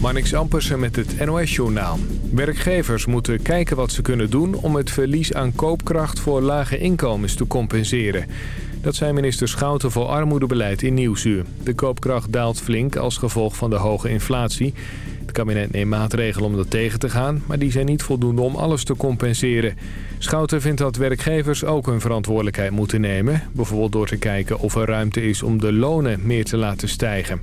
Marnix Ampersen met het NOS-journaal. Werkgevers moeten kijken wat ze kunnen doen om het verlies aan koopkracht voor lage inkomens te compenseren. Dat zei minister Schouten voor armoedebeleid in Nieuwsuur. De koopkracht daalt flink als gevolg van de hoge inflatie. Het kabinet neemt maatregelen om dat tegen te gaan, maar die zijn niet voldoende om alles te compenseren. Schouten vindt dat werkgevers ook hun verantwoordelijkheid moeten nemen. Bijvoorbeeld door te kijken of er ruimte is om de lonen meer te laten stijgen.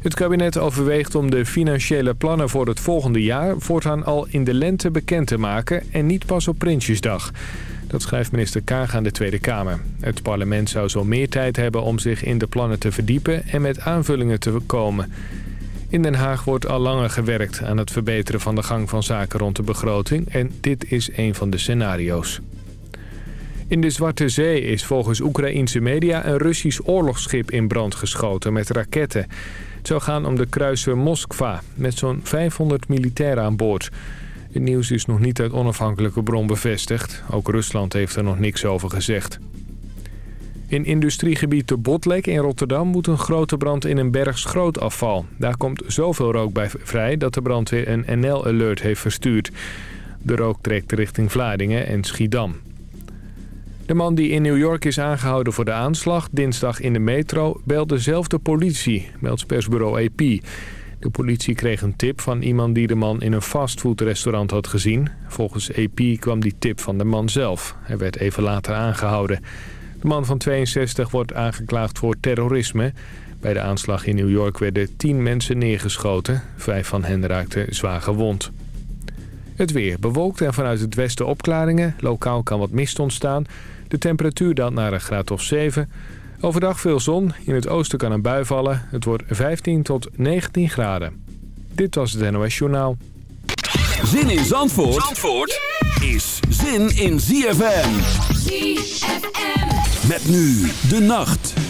Het kabinet overweegt om de financiële plannen voor het volgende jaar... voortaan al in de lente bekend te maken en niet pas op Prinsjesdag. Dat schrijft minister Kaag aan de Tweede Kamer. Het parlement zou zo meer tijd hebben om zich in de plannen te verdiepen... en met aanvullingen te komen. In Den Haag wordt al langer gewerkt aan het verbeteren van de gang van zaken rond de begroting... en dit is een van de scenario's. In de Zwarte Zee is volgens Oekraïense media een Russisch oorlogsschip in brand geschoten met raketten. Het zou gaan om de kruiser Moskva met zo'n 500 militairen aan boord. Het nieuws is nog niet uit onafhankelijke bron bevestigd. Ook Rusland heeft er nog niks over gezegd. In industriegebied de Botlek in Rotterdam moet een grote brand in een berg schrootafval. Daar komt zoveel rook bij vrij dat de brandweer een NL-alert heeft verstuurd. De rook trekt richting Vlaardingen en Schiedam. De man die in New York is aangehouden voor de aanslag dinsdag in de metro belde zelf de politie, meldt persbureau AP. De politie kreeg een tip van iemand die de man in een fastfoodrestaurant had gezien. Volgens AP kwam die tip van de man zelf. Hij werd even later aangehouden. De man van 62 wordt aangeklaagd voor terrorisme. Bij de aanslag in New York werden 10 mensen neergeschoten. Vijf van hen raakten zwaar gewond. Het weer bewolkt en vanuit het westen opklaringen. Lokaal kan wat mist ontstaan. De temperatuur daalt naar een graad of 7. Overdag veel zon. In het oosten kan een bui vallen. Het wordt 15 tot 19 graden. Dit was het NOS Journaal. Zin in Zandvoort, Zandvoort is zin in ZFM. ZFM. Met nu de nacht.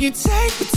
You take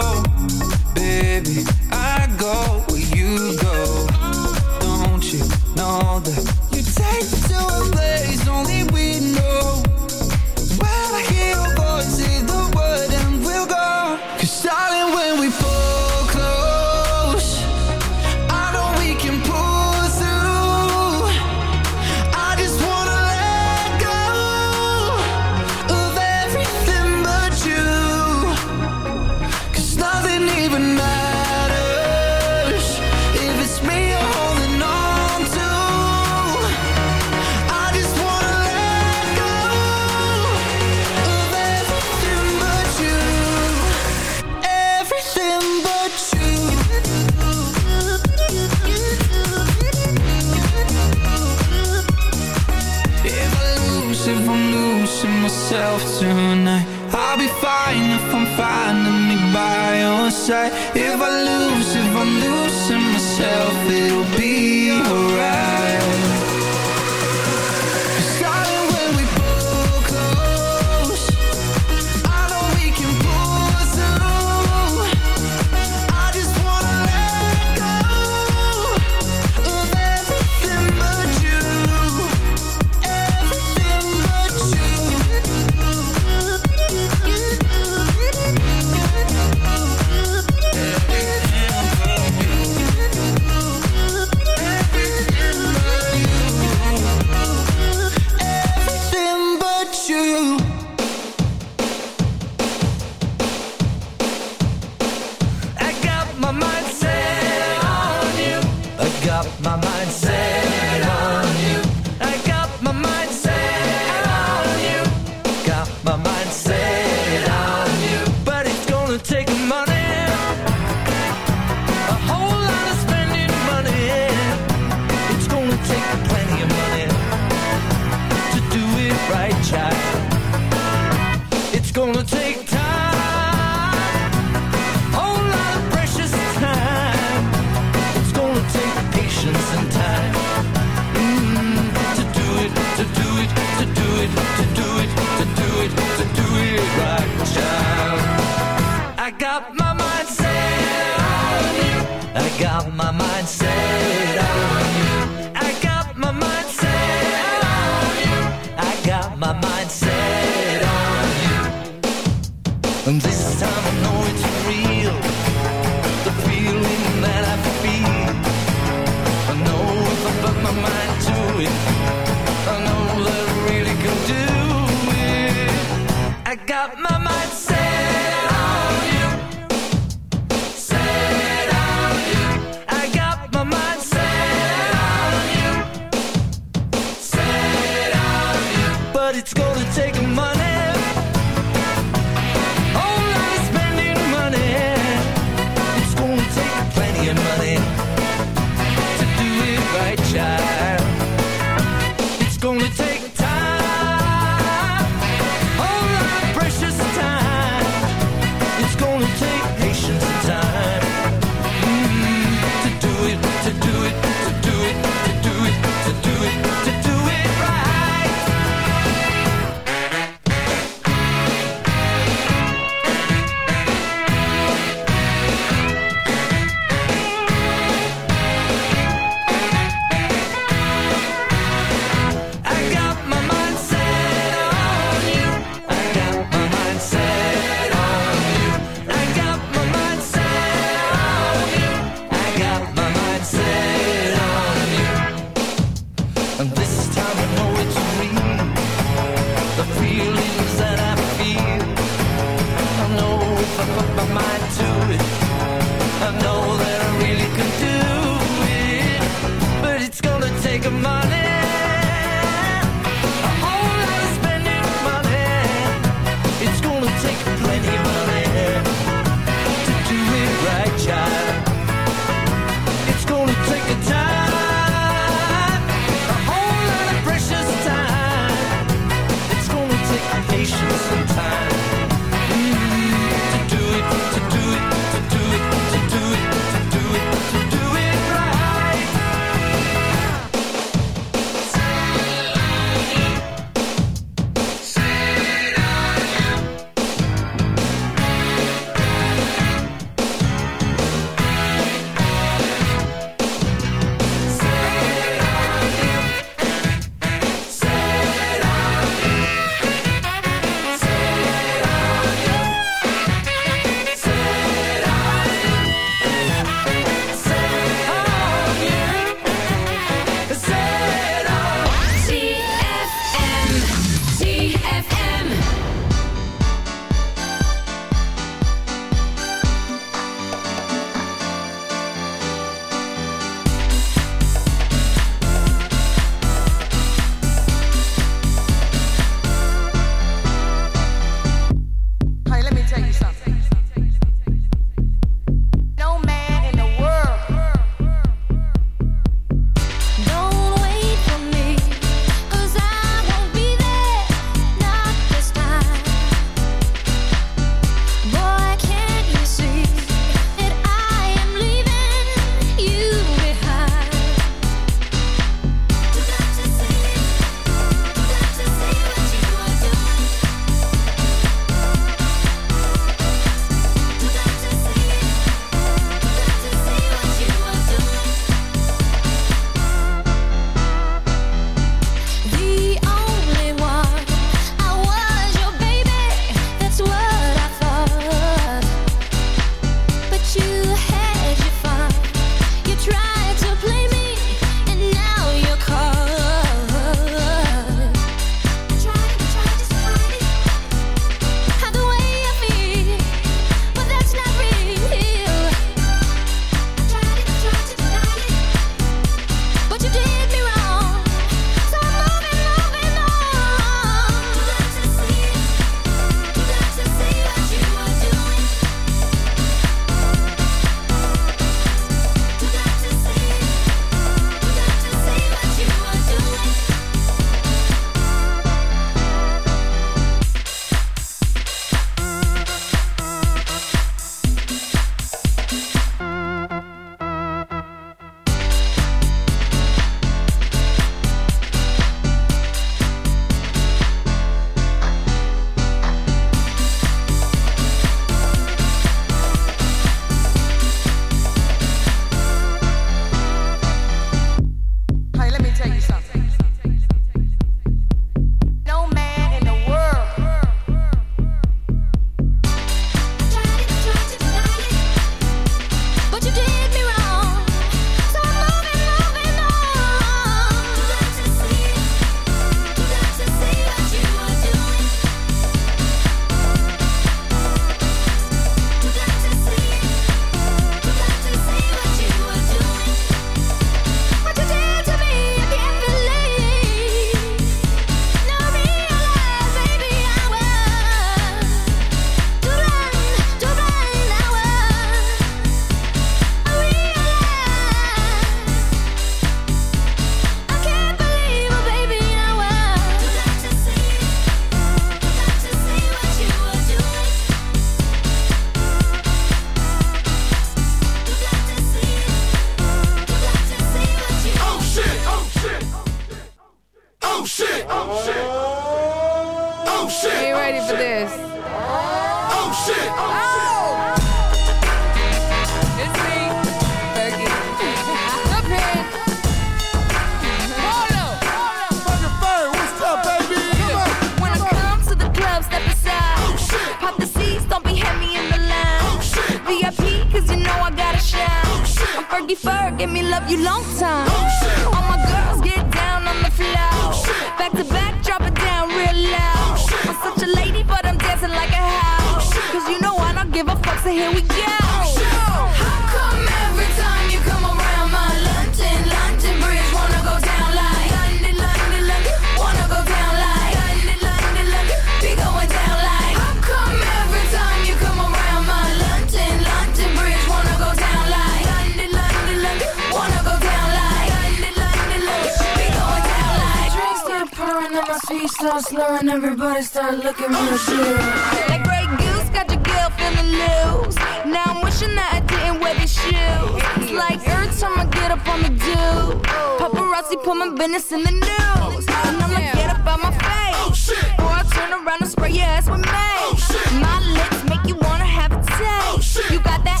look at me shoes. Like great Goose, got your girl feeling loose. Now I'm wishing that I didn't wear these shoes. It's like every time I get up on the do, paparazzi put my business in the news. And I'ma get up on my face, oh, before I turn around and spray your ass with mace. Oh, my lips make you wanna have a taste. Oh, you got that?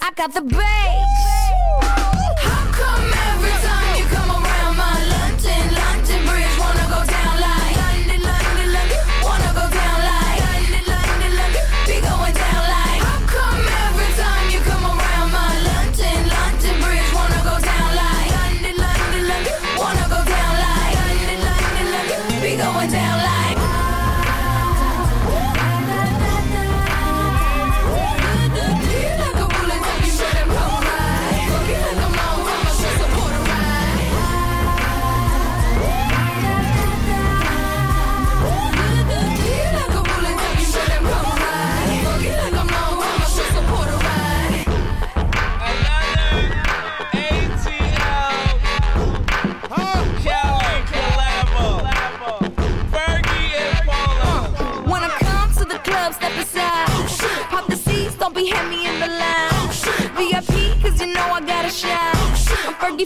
I got the bass. How come?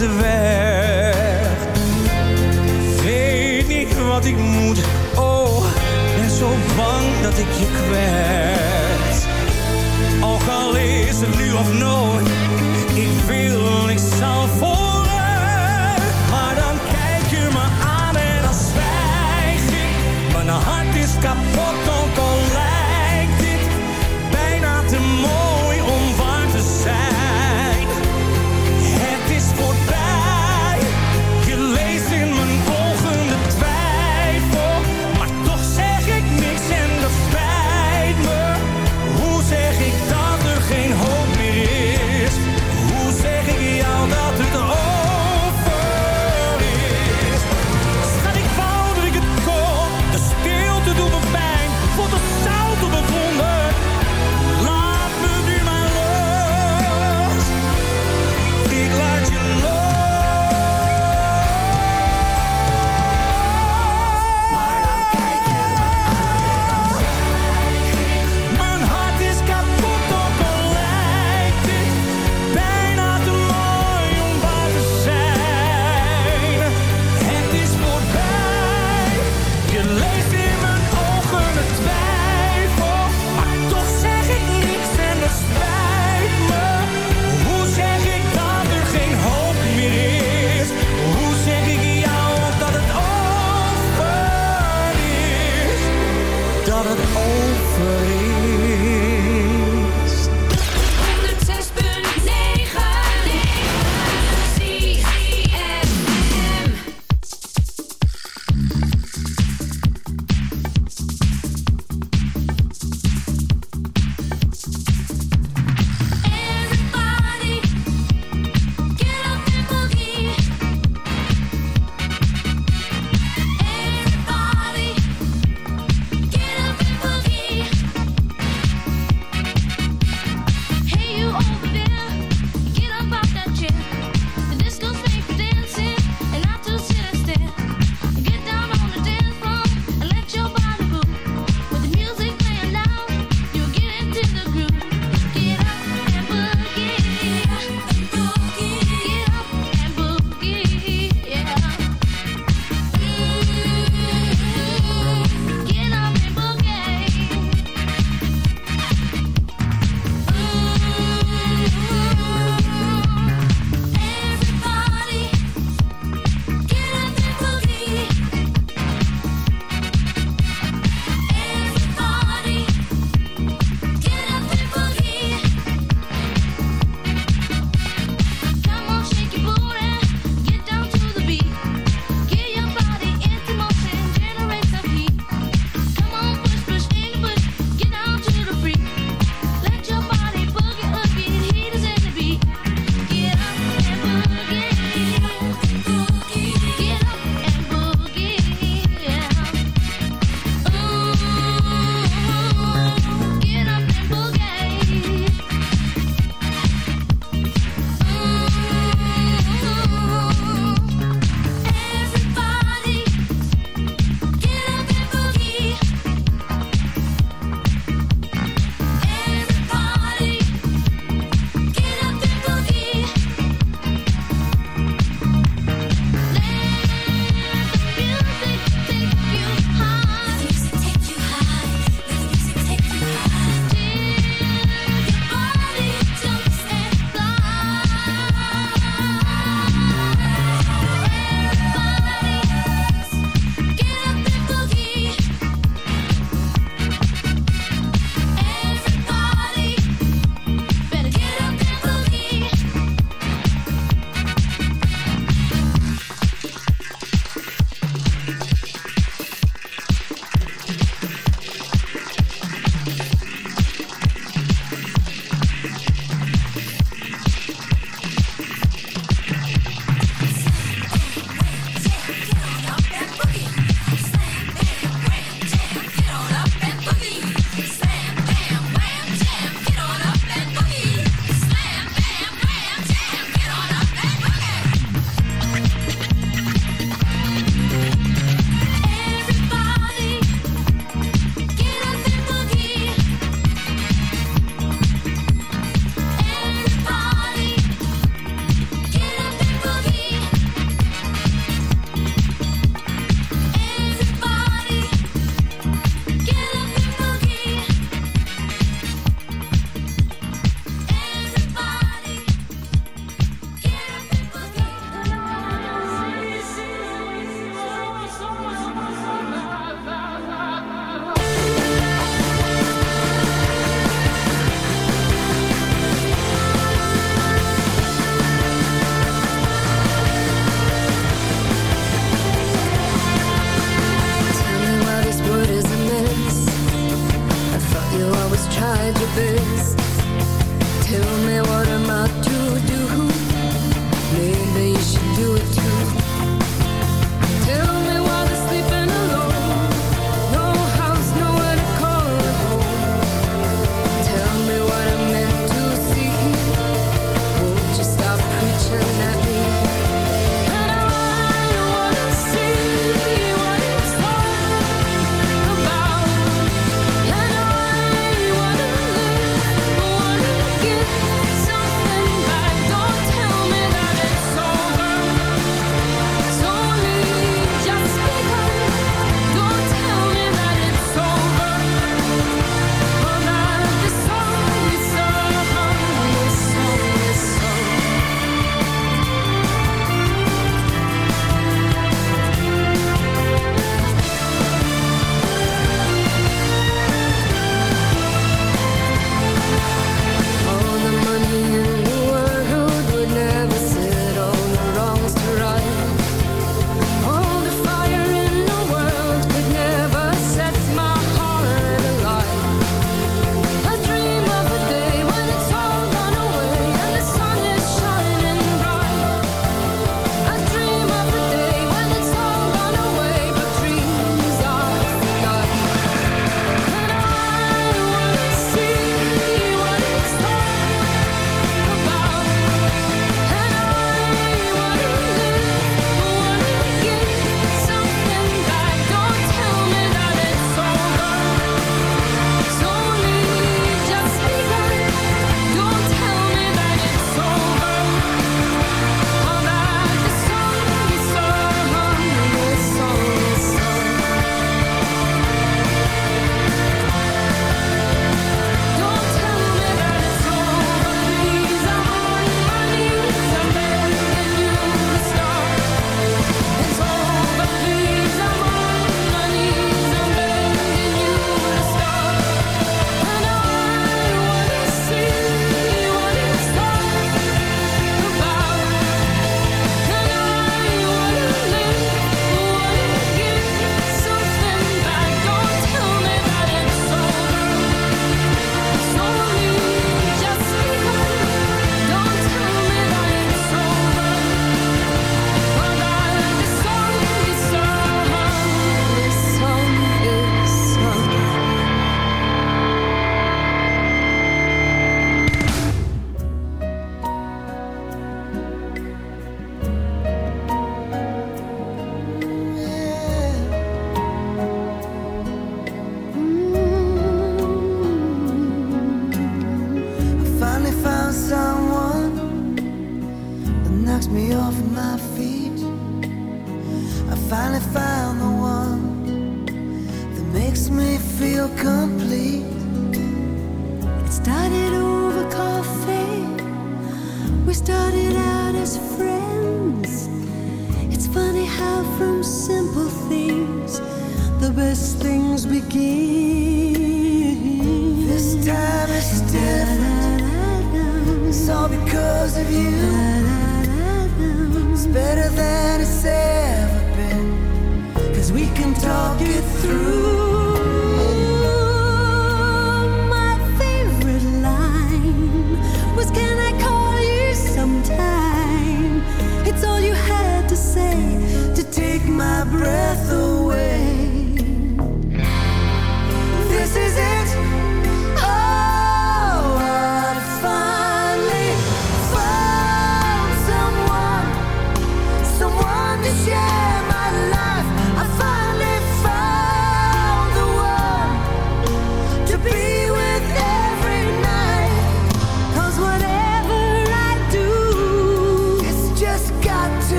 Ik weet niet wat ik moet, oh. En zo bang dat ik je kwijt. Al kan het nu of nooit, ik wil zal aanvoelen. Maar dan kijk je me aan en als wijs ik. Mijn hart is kapot.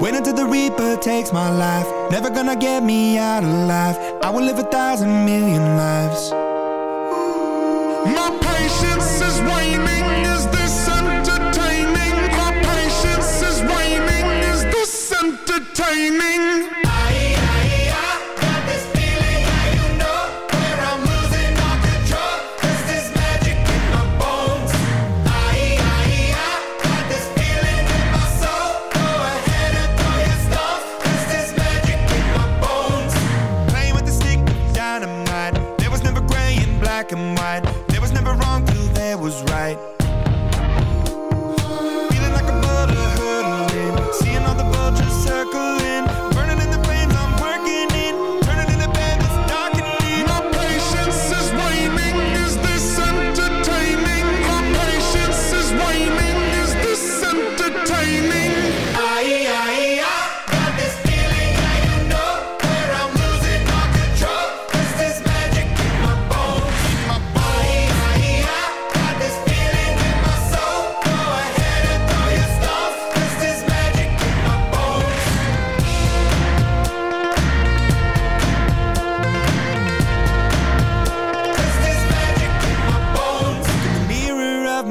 Wait until the reaper takes my life. Never gonna get me out alive I will live a thousand million lives.